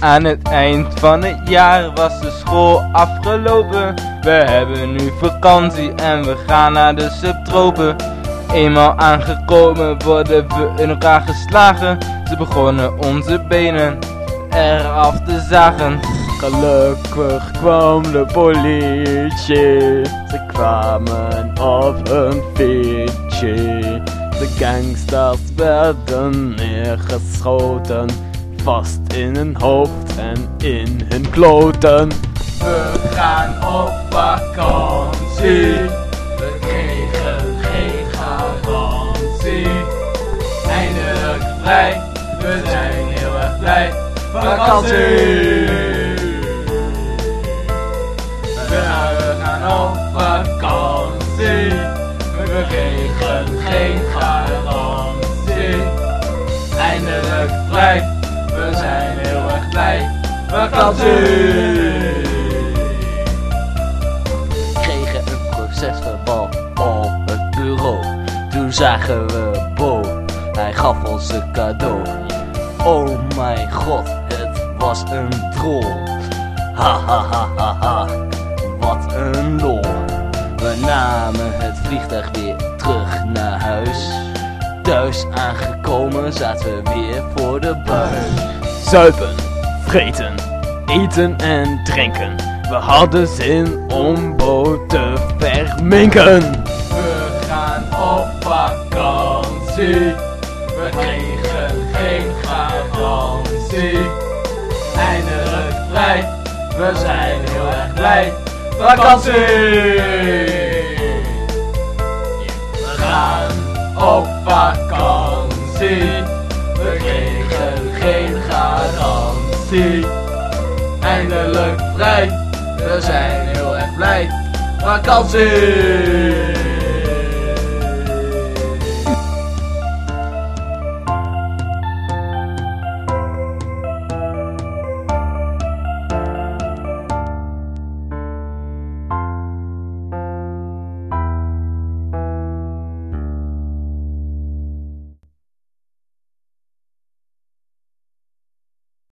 Aan het eind van het jaar was de school afgelopen. We hebben nu vakantie en we gaan naar de subtropen. Eenmaal aangekomen worden we in elkaar geslagen. Ze begonnen onze benen eraf te zagen. Gelukkig kwam de politie. Ze kwamen op een fietsje. De gangsters werden neergeschoten. Vast in hun hoofd en in hun kloten. We gaan op vakantie. We kregen geen garantie. Eindelijk vrij, we zijn heel erg blij. Vakantie! We gaan op vakantie. We kregen geen garantie. Eindelijk vrij, Vakantie! kregen een procesverbal op het bureau. Toen zagen we Bo, hij gaf ons een cadeau. Oh mijn god, het was een troll. Ha ha ha ha ha, wat een lol. We namen het vliegtuig weer terug naar huis. Thuis aangekomen zaten we weer voor de buis. Zuipen, vreten, eten en drinken. We hadden zin om Bo te verminken. We gaan op vakantie. We kregen geen garantie. Eindelijk vrij, we zijn heel erg blij. Vakantie! We gaan op vakantie. We kregen geen garantie. Eindelijk vrij, we zijn heel erg blij. Vakantie!